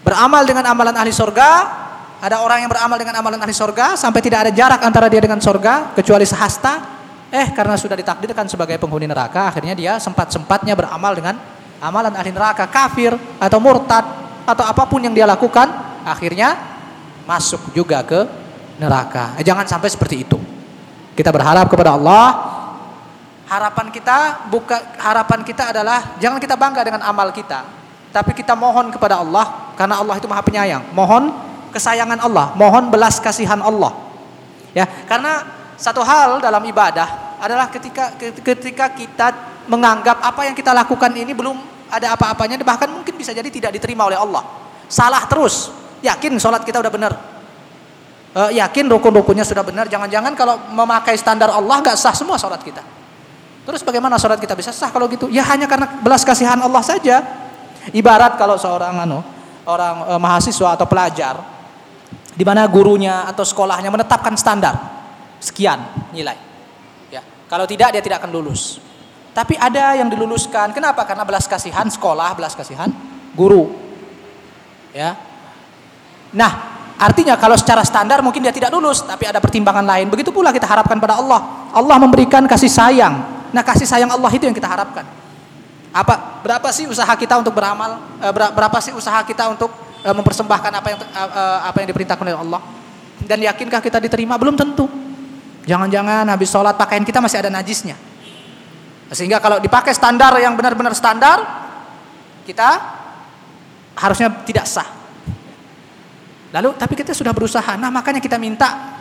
[SPEAKER 1] beramal dengan amalan ahli sorga ada orang yang beramal dengan amalan ahli sorga sampai tidak ada jarak antara dia dengan sorga kecuali sehasta. Eh karena sudah ditakdirkan sebagai penghuni neraka akhirnya dia sempat-sempatnya beramal dengan amalan ahli neraka kafir atau murtad atau apa pun yang dia lakukan akhirnya masuk juga ke neraka eh, jangan sampai seperti itu kita berharap kepada Allah harapan kita buka harapan kita adalah jangan kita bangga dengan amal kita, tapi kita mohon kepada Allah karena Allah itu Maha Penyayang. Mohon kesayangan Allah, mohon belas kasihan Allah. Ya, karena satu hal dalam ibadah adalah ketika ketika kita menganggap apa yang kita lakukan ini belum ada apa-apanya bahkan mungkin bisa jadi tidak diterima oleh Allah. Salah terus. Yakin sholat kita udah benar. Uh, yakin rukun-rukunnya sudah benar. Jangan-jangan kalau memakai standar Allah nggak sah semua sholat kita. Terus bagaimana sholat kita bisa sah kalau gitu? Ya hanya karena belas kasihan Allah saja. Ibarat kalau seorang anu, orang e, mahasiswa atau pelajar di mana gurunya atau sekolahnya menetapkan standar sekian nilai. Ya, kalau tidak dia tidak akan lulus. Tapi ada yang diluluskan. Kenapa? Karena belas kasihan sekolah, belas kasihan guru. Ya. Nah, artinya kalau secara standar mungkin dia tidak lulus, tapi ada pertimbangan lain. Begitu pula kita harapkan pada Allah. Allah memberikan kasih sayang Nah kasih sayang Allah itu yang kita harapkan. Apa berapa sih usaha kita untuk beramal? Eh, berapa sih usaha kita untuk eh, mempersembahkan apa yang eh, apa yang diperintahkan oleh Allah? Dan yakinkah kita diterima? Belum tentu. Jangan-jangan habis sholat pakaian kita masih ada najisnya. Sehingga kalau dipakai standar yang benar-benar standar, kita harusnya tidak sah. Lalu tapi kita sudah berusaha. Nah, makanya kita minta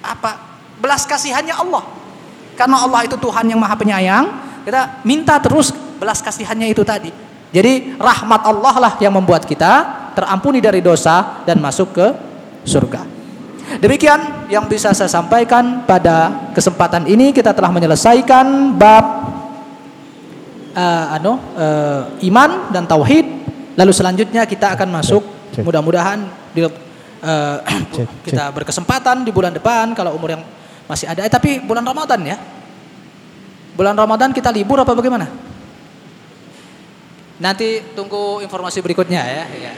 [SPEAKER 1] apa? Belas kasihannya Allah. Karena Allah itu Tuhan yang maha penyayang, kita minta terus belas kasihannya itu tadi. Jadi rahmat Allah lah yang membuat kita terampuni dari dosa dan masuk ke surga. Demikian yang bisa saya sampaikan pada kesempatan ini kita telah menyelesaikan bab uh, ano, uh, iman dan tauhid. Lalu selanjutnya kita akan masuk mudah-mudahan di uh, kita berkesempatan di bulan depan kalau umur yang masih ada. Eh, tapi bulan Ramadan ya. Bulan Ramadan kita libur apa bagaimana? Nanti tunggu informasi berikutnya ya. ya.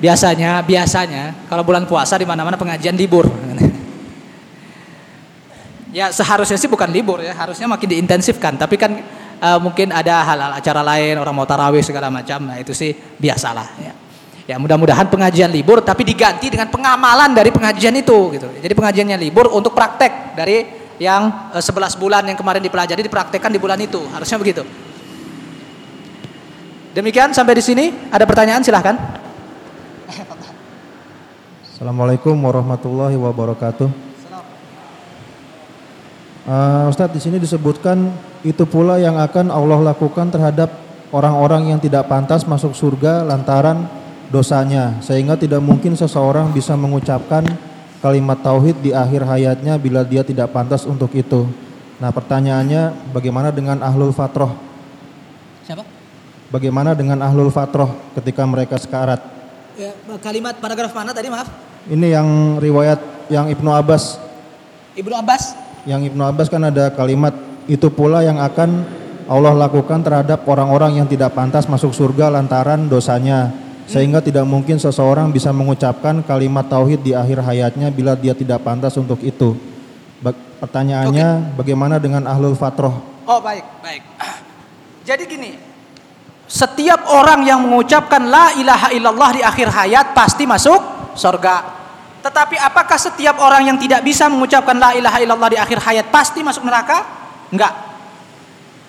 [SPEAKER 1] Biasanya, biasanya kalau bulan puasa di mana-mana pengajian libur. ya seharusnya sih bukan libur ya, harusnya makin diintensifkan. Tapi kan uh, mungkin ada hal-hal acara lain, orang mau tarawih segala macam. Nah itu sih biasalah. Ya. Ya mudah-mudahan pengajian libur tapi diganti dengan pengamalan dari pengajian itu gitu. Jadi pengajiannya libur untuk praktek dari yang e, eh, 11 bulan yang kemarin dipelajari dipraktekkan di bulan itu. Harusnya begitu. Demikian sampai di sini. Ada pertanyaan silahkan.
[SPEAKER 2] Assalamualaikum warahmatullahi wabarakatuh. Uh, Ustadz di sini disebutkan itu pula yang akan Allah lakukan terhadap orang-orang yang tidak pantas masuk surga lantaran dosanya sehingga tidak mungkin seseorang bisa mengucapkan kalimat tauhid di akhir hayatnya bila dia tidak pantas untuk itu. Nah, pertanyaannya bagaimana dengan ahlul fatroh?
[SPEAKER 1] Siapa?
[SPEAKER 2] Bagaimana dengan ahlul fatroh ketika mereka sekarat?
[SPEAKER 1] Ya, kalimat paragraf mana tadi maaf?
[SPEAKER 2] Ini yang riwayat yang Ibnu Abbas.
[SPEAKER 1] Ibnu Abbas.
[SPEAKER 2] Yang Ibnu Abbas kan ada kalimat itu pula yang akan Allah lakukan terhadap orang-orang yang tidak pantas masuk surga lantaran dosanya sehingga tidak mungkin seseorang bisa mengucapkan kalimat tauhid di akhir hayatnya bila dia tidak pantas untuk itu. Ba pertanyaannya okay. bagaimana dengan ahlul fatroh?
[SPEAKER 1] Oh baik, baik. Jadi gini, setiap orang yang mengucapkan la ilaha illallah di akhir hayat pasti masuk surga. Tetapi apakah setiap orang yang tidak bisa mengucapkan la ilaha illallah di akhir hayat pasti masuk neraka? Enggak.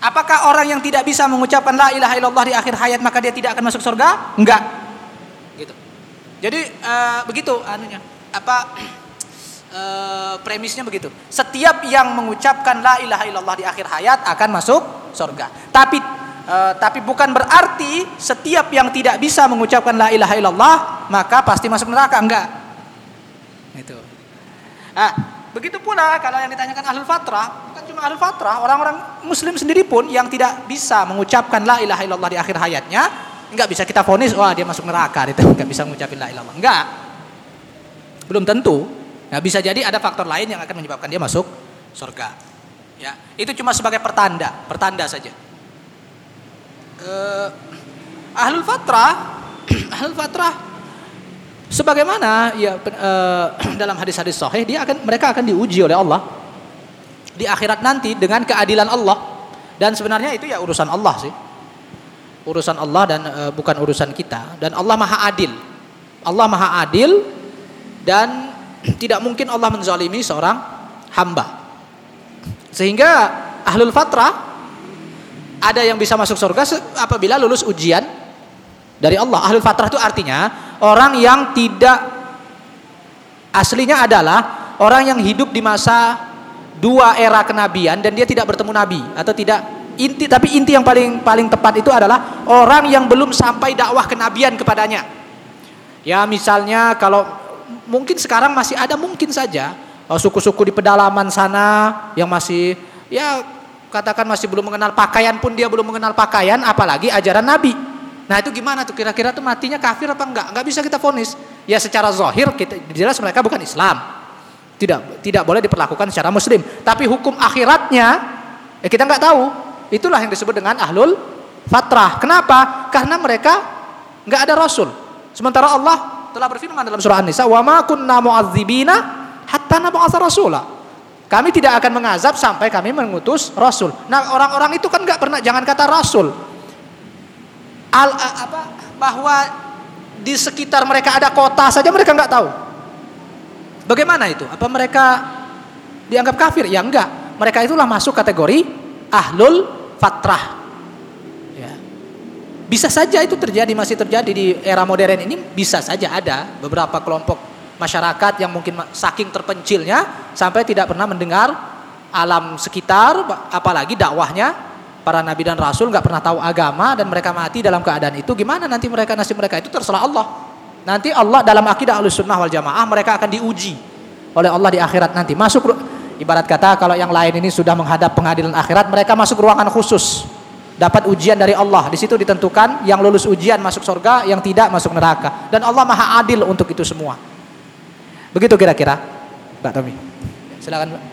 [SPEAKER 1] Apakah orang yang tidak bisa mengucapkan la ilaha illallah di akhir hayat maka dia tidak akan masuk surga? Enggak. Jadi uh, begitu anunya. Apa uh, premisnya begitu. Setiap yang mengucapkan la ilaha illallah di akhir hayat akan masuk surga. Tapi uh, tapi bukan berarti setiap yang tidak bisa mengucapkan la ilaha illallah maka pasti masuk neraka enggak. Itu. Nah, begitu pula kalau yang ditanyakan ahlul fatrah, bukan cuma ahlul fatrah, orang-orang muslim sendiri pun yang tidak bisa mengucapkan la ilaha illallah di akhir hayatnya, Enggak bisa kita vonis, wah dia masuk neraka, itu enggak bisa mengucapin la ilaha Enggak. Belum tentu. Nah, bisa jadi ada faktor lain yang akan menyebabkan dia masuk surga. Ya, itu cuma sebagai pertanda, pertanda saja. Uh, ahlul fatrah, ahlul fatrah sebagaimana ya uh, dalam hadis-hadis sahih dia akan mereka akan diuji oleh Allah di akhirat nanti dengan keadilan Allah dan sebenarnya itu ya urusan Allah sih urusan Allah dan e, bukan urusan kita dan Allah Maha Adil. Allah Maha Adil dan tidak mungkin Allah menzalimi seorang hamba. Sehingga ahlul fatrah ada yang bisa masuk surga apabila lulus ujian dari Allah. Ahlul fatrah itu artinya orang yang tidak aslinya adalah orang yang hidup di masa dua era kenabian dan dia tidak bertemu nabi atau tidak inti tapi inti yang paling paling tepat itu adalah orang yang belum sampai dakwah kenabian kepadanya. Ya misalnya kalau mungkin sekarang masih ada mungkin saja oh, suku-suku di pedalaman sana yang masih ya katakan masih belum mengenal pakaian pun dia belum mengenal pakaian apalagi ajaran Nabi. Nah itu gimana tuh kira-kira tuh matinya kafir apa enggak? Enggak bisa kita fonis. Ya secara zahir kita jelas mereka bukan Islam. Tidak tidak boleh diperlakukan secara muslim. Tapi hukum akhiratnya ya kita enggak tahu. Itulah yang disebut dengan ahlul fatrah. Kenapa? Karena mereka nggak ada rasul. Sementara Allah telah berfirman dalam surah An-Nisa, "Wa ma kunna mu'adzibina hatta nab'atsa rasula." Kami tidak akan mengazab sampai kami mengutus rasul. Nah, orang-orang itu kan nggak pernah jangan kata rasul. Al apa bahwa di sekitar mereka ada kota saja mereka nggak tahu. Bagaimana itu? Apa mereka dianggap kafir? Ya enggak. Mereka itulah masuk kategori ahlul fatrah. Ya. Bisa saja itu terjadi masih terjadi di era modern ini bisa saja ada beberapa kelompok masyarakat yang mungkin saking terpencilnya sampai tidak pernah mendengar alam sekitar apalagi dakwahnya para nabi dan rasul nggak pernah tahu agama dan mereka mati dalam keadaan itu gimana nanti mereka nasib mereka itu terserah Allah nanti Allah dalam akidah sunnah wal jamaah mereka akan diuji oleh Allah di akhirat nanti masuk Ibarat kata kalau yang lain ini sudah menghadap pengadilan akhirat, mereka masuk ruangan khusus. Dapat ujian dari Allah. Di situ ditentukan yang lulus ujian masuk surga, yang tidak masuk neraka. Dan Allah Maha Adil untuk itu semua. Begitu kira-kira, Mbak Tommy. Silakan, Mbak.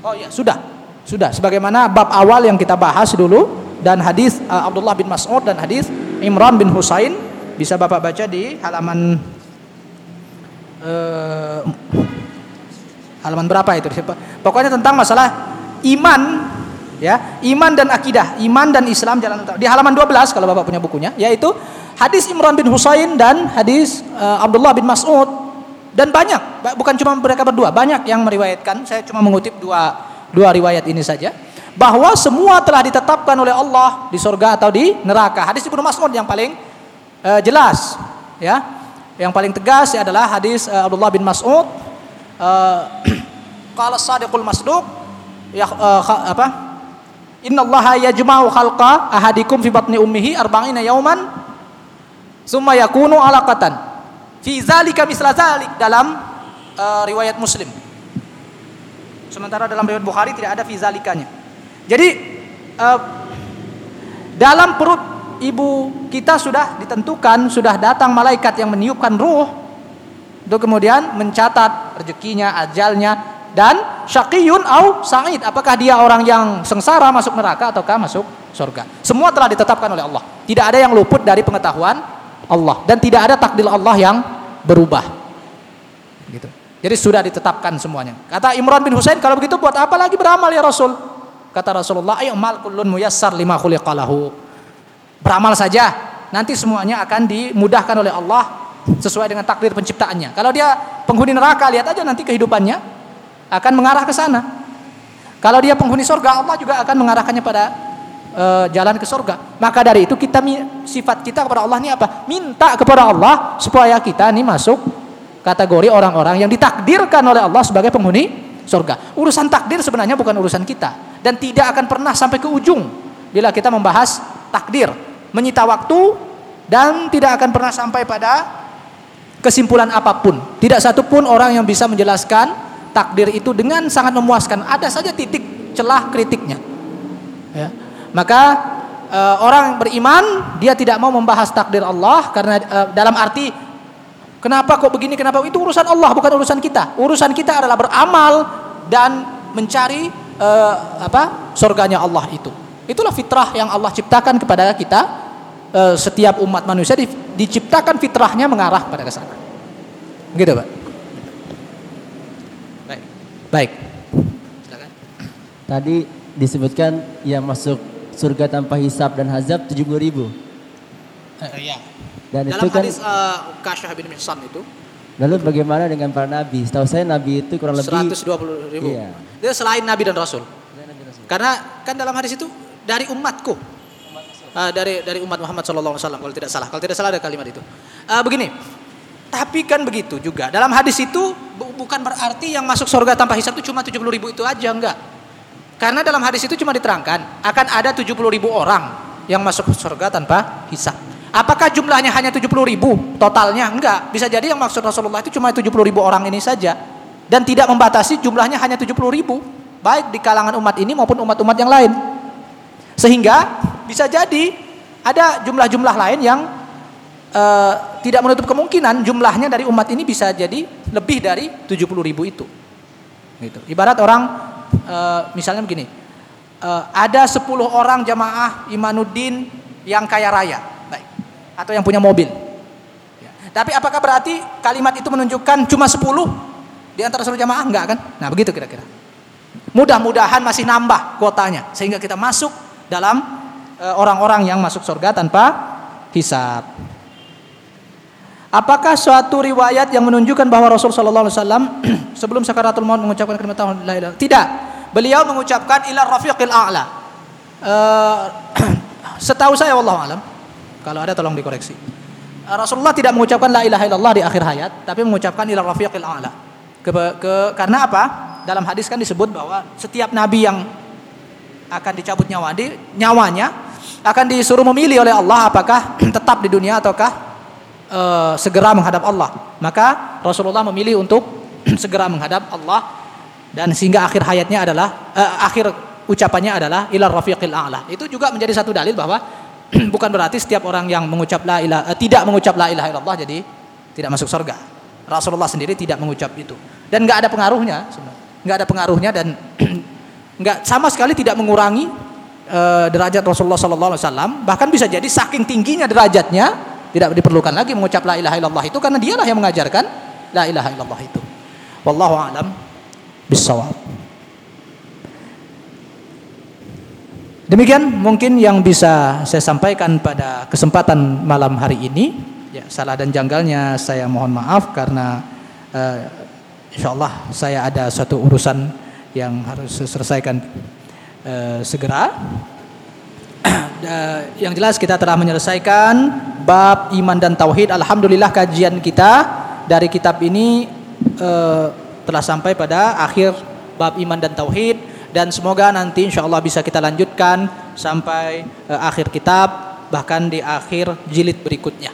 [SPEAKER 1] Oh iya, sudah. Sudah. Sebagaimana bab awal yang kita bahas dulu dan hadis uh, Abdullah bin Mas'ud dan hadis Imran bin Husain bisa Bapak baca di halaman uh, halaman berapa itu? Pokoknya tentang masalah iman ya, iman dan akidah, iman dan Islam jalan di halaman 12 kalau Bapak punya bukunya, yaitu hadis Imran bin Husain dan hadis uh, Abdullah bin Mas'ud dan banyak, bukan cuma mereka berdua, banyak yang meriwayatkan. Saya cuma mengutip dua dua riwayat ini saja bahwa semua telah ditetapkan oleh Allah di surga atau di neraka. Hadis Ibnu Mas'ud yang paling uh, jelas ya yang paling tegas adalah hadis uh, Abdullah bin Mas'ud qala sadiqul masduq ya uh, apa innallaha yajma'u khalqa ahadikum fi batni ummihi arba'ina yauman summa yakunu alaqatan. Fi zalika misla zalik dalam uh, riwayat Muslim. Sementara dalam riwayat Bukhari tidak ada fi zalikanya. Jadi uh, dalam perut ibu kita sudah ditentukan sudah datang malaikat yang meniupkan ruh untuk kemudian mencatat rezekinya, ajalnya dan syaqiyun au sa'id. Apakah dia orang yang sengsara masuk neraka ataukah masuk surga? Semua telah ditetapkan oleh Allah. Tidak ada yang luput dari pengetahuan Allah dan tidak ada takdir Allah yang berubah. Gitu. Jadi sudah ditetapkan semuanya. Kata Imran bin Husain, kalau begitu buat apa lagi beramal ya Rasul? Kata Rasulullah, ayo mal kullun muyassar lima khuliqalahu. Beramal saja, nanti semuanya akan dimudahkan oleh Allah sesuai dengan takdir penciptaannya. Kalau dia penghuni neraka, lihat aja nanti kehidupannya akan mengarah ke sana. Kalau dia penghuni surga, Allah juga akan mengarahkannya pada uh, jalan ke surga. Maka dari itu kita sifat kita kepada Allah ini apa? Minta kepada Allah supaya kita ini masuk kategori orang-orang yang ditakdirkan oleh Allah sebagai penghuni surga. Urusan takdir sebenarnya bukan urusan kita dan tidak akan pernah sampai ke ujung bila kita membahas takdir, menyita waktu dan tidak akan pernah sampai pada kesimpulan apa pun. Tidak satupun orang yang bisa menjelaskan takdir itu dengan sangat memuaskan. Ada saja titik celah kritiknya. Ya. Maka e, orang beriman dia tidak mau membahas takdir Allah karena e, dalam arti kenapa kok begini kenapa itu urusan Allah bukan urusan kita. Urusan kita adalah beramal dan mencari e, apa surganya Allah itu. Itulah fitrah yang Allah ciptakan kepada kita Eh, setiap umat manusia di, diciptakan fitrahnya mengarah pada ke sana. Gitu, Pak. Baik.
[SPEAKER 3] Silakan. Tadi disebutkan yang masuk surga tanpa hisab dan hazab 70 ribu.
[SPEAKER 1] Uh, iya.
[SPEAKER 3] Dan
[SPEAKER 1] Dalam
[SPEAKER 3] itu kan,
[SPEAKER 1] hadis uh, Kasyah bin Mihsan itu.
[SPEAKER 3] Lalu bagaimana dengan para nabi? Setahu saya nabi itu kurang lebih
[SPEAKER 1] 120 ribu. Iya. Dia selain nabi dan rasul. Karena kan dalam hadis itu dari umatku uh, dari dari umat Muhammad SAW kalau tidak salah. Kalau tidak salah ada kalimat itu. Uh, begini, tapi kan begitu juga. Dalam hadis itu bukan berarti yang masuk surga tanpa hisab itu cuma 70 ribu itu aja enggak. Karena dalam hadis itu cuma diterangkan akan ada 70 ribu orang yang masuk surga tanpa hisab. Apakah jumlahnya hanya 70 ribu totalnya? Enggak. Bisa jadi yang maksud Rasulullah itu cuma 70 ribu orang ini saja. Dan tidak membatasi jumlahnya hanya 70 ribu. Baik di kalangan umat ini maupun umat-umat yang lain. Sehingga bisa jadi ada jumlah-jumlah lain yang uh, tidak menutup kemungkinan jumlahnya dari umat ini bisa jadi lebih dari 70 ribu itu. Gitu. Ibarat orang uh, misalnya begini, uh, ada 10 orang jamaah Imanuddin yang kaya raya, baik, atau yang punya mobil. Ya. Tapi apakah berarti kalimat itu menunjukkan cuma 10 di antara seluruh jamaah? Enggak kan? Nah begitu kira-kira. Mudah-mudahan masih nambah kuotanya sehingga kita masuk dalam Eh, orang-orang yang masuk surga tanpa hisab. Apakah suatu riwayat yang menunjukkan bahwa Rasul Shallallahu Alaihi Wasallam sebelum sakaratul maut mengucapkan kalimat ilaha Tidak. Beliau mengucapkan ila rafiqil a'la. Uh, setahu saya Allah alam. Kalau ada tolong dikoreksi. Rasulullah tidak mengucapkan la ilaha illallah di akhir hayat, tapi mengucapkan ila rafiqil a'la. Ke, ke, karena apa? Dalam hadis kan disebut bahwa setiap nabi yang akan dicabut nyawa di nyawanya akan disuruh memilih oleh Allah apakah tetap di dunia ataukah uh, segera menghadap Allah. Maka Rasulullah memilih untuk segera menghadap Allah dan sehingga akhir hayatnya adalah uh, akhir ucapannya adalah ilar rafiqil a'la. Itu juga menjadi satu dalil bahwa bukan berarti setiap orang yang mengucap la ilaha uh, tidak mengucap la ilaha illallah jadi tidak masuk surga. Rasulullah sendiri tidak mengucap itu dan nggak ada pengaruhnya nggak ada pengaruhnya dan nggak sama sekali tidak mengurangi uh, derajat Rasulullah Sallallahu Alaihi Wasallam bahkan bisa jadi saking tingginya derajatnya tidak diperlukan lagi mengucap la ilaha illallah itu karena dialah yang mengajarkan la ilaha illallah itu. Wallahu alam bisawab demikian mungkin yang bisa saya sampaikan pada kesempatan malam hari ini. Ya salah dan janggalnya saya mohon maaf karena uh, insyaallah saya ada suatu urusan yang harus selesaikan Eh, segera. yang jelas kita telah menyelesaikan bab iman dan tauhid. Alhamdulillah kajian kita dari kitab ini uh, telah sampai pada akhir bab iman dan tauhid dan semoga nanti insya Allah bisa kita lanjutkan sampai uh, akhir kitab bahkan di akhir jilid berikutnya.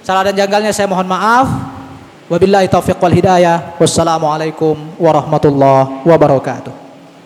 [SPEAKER 1] Salah dan janggalnya saya mohon maaf. Wabillahi taufiq wal hidayah. Wassalamualaikum warahmatullahi wabarakatuh.